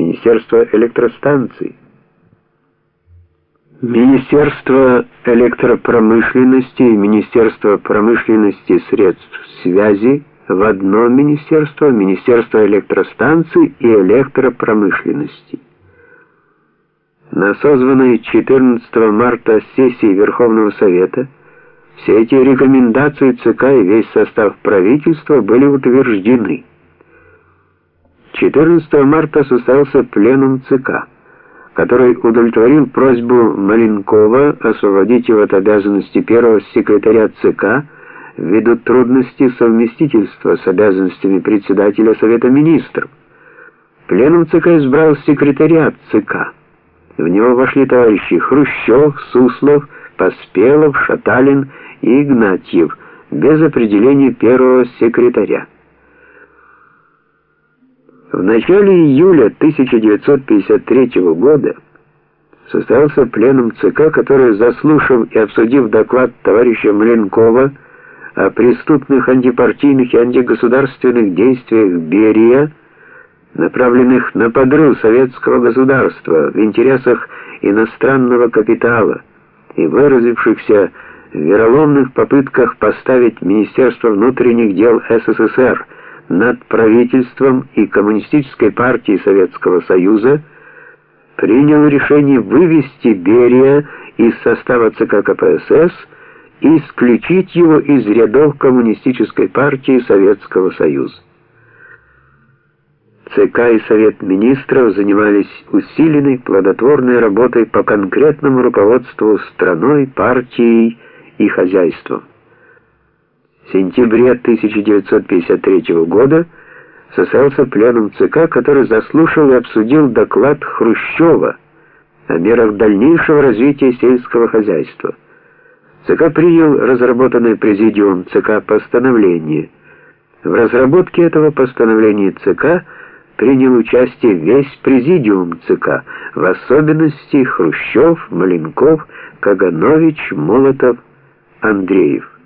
Министерство электростанций, Министерство электропромышленности и Министерство промышленности средств связи в одно министерство, Министерство электростанций и электропромышленности. На созванной 14 марта сессии Верховного Совета все эти рекомендации ЦК и весь состав правительства были утверждены. 14 марта состоялся пленум ЦК, который удовлетворил просьбу Маленкова освободить его от обязанности первого секретаря ЦК ввиду трудности совместительства с обязанностями председателя Совета Министров. Пленум ЦК избрал секретариат ЦК. В него вошли товарищи Хрущев, Суслов, Поспелов, Шаталин и Игнатьев, без определения первого секретаря. В начале июля 1953 года состоялся пленум ЦК, который, заслушав и обсудив доклад товарища Маленкова о преступных антипартийных и антигосударственных действиях Берия, направленных на подрыв советского государства в интересах иностранного капитала и выразившихся в вероломных попытках поставить Министерство внутренних дел СССР над правительством и Коммунистической партией Советского Союза, принял решение вывести Берия из состава ЦК КПСС и исключить его из рядов Коммунистической партии Советского Союза. ЦК и Совет Министров занимались усиленной плодотворной работой по конкретному руководству страной, партией и хозяйством. В сентябре 1953 года состоялся пленум ЦК, который заслушал и обсудил доклад Хрущева о мерах дальнейшего развития сельского хозяйства. ЦК принял разработанное президиум ЦК постановление. В разработке этого постановления ЦК принял участие весь президиум ЦК, в особенности Хрущев, Маленков, Каганович, Молотов, Андреев.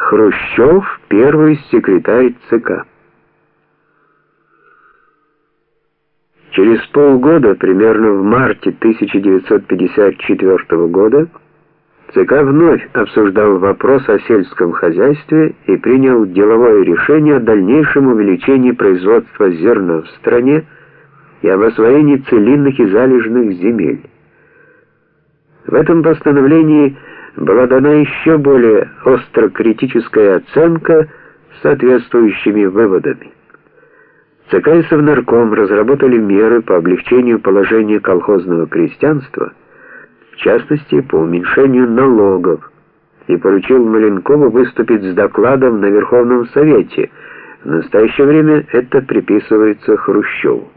Хрущев, первый секретарь ЦК. Через полгода, примерно в марте 1954 года, ЦК вновь обсуждал вопрос о сельском хозяйстве и принял деловое решение о дальнейшем увеличении производства зерна в стране и об освоении целинных и залежных земель. В этом постановлении была дана еще более остро критическая оценка соответствующими выводами. ЦК и Совнарком разработали меры по облегчению положения колхозного крестьянства – в частности, по уменьшению налогов, и поручил Маленкову выступить с докладом на Верховном Совете. В настоящее время это приписывается Хрущеву.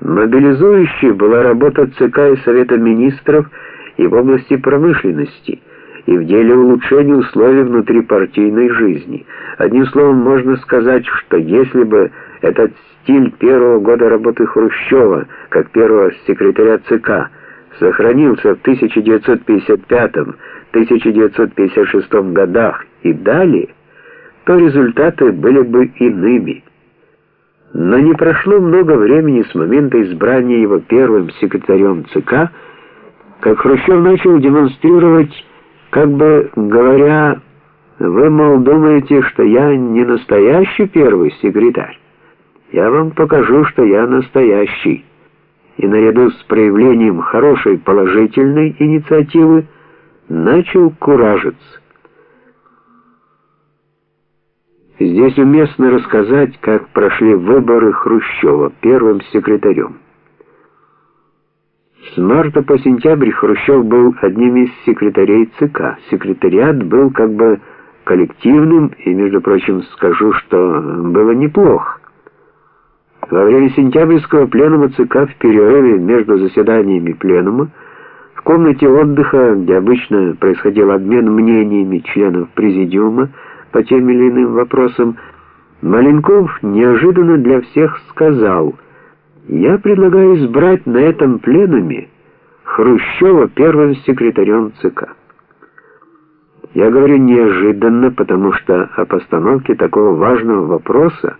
Мобилизующей была работа ЦК и Совета Министров и в области промышленности, и в деле улучшения условий внутрипартийной жизни. Одним словом, можно сказать, что если бы этот стиль первого года работы Хрущева, как первого секретаря ЦК, сохранился в 1955-1956 годах и далее, то результаты были бы иными. Но не прошло много времени с момента избрания его первым секретарем ЦК, как Хрущев начал демонстрировать, как бы говоря, «Вы, мол, думаете, что я не настоящий первый секретарь? Я вам покажу, что я настоящий» и наряду с проявлением хорошей положительной инициативы начал куражиться. Здесь уместно рассказать, как прошли выборы Хрущева первым секретарем. С марта по сентябрь Хрущев был одним из секретарей ЦК. Секретариат был как бы коллективным, и, между прочим, скажу, что было неплохо. Во время сентябрьского пленума ЦК в перерыве между заседаниями пленума в комнате отдыха, где обычно происходил обмен мнениями членов президиума по тем или иным вопросам, Маленков неожиданно для всех сказал: "Я предлагаю избрать на этом пленуме Хрущева первым секретарем ЦК". Я говорю неожиданно, потому что о постановке такого важного вопроса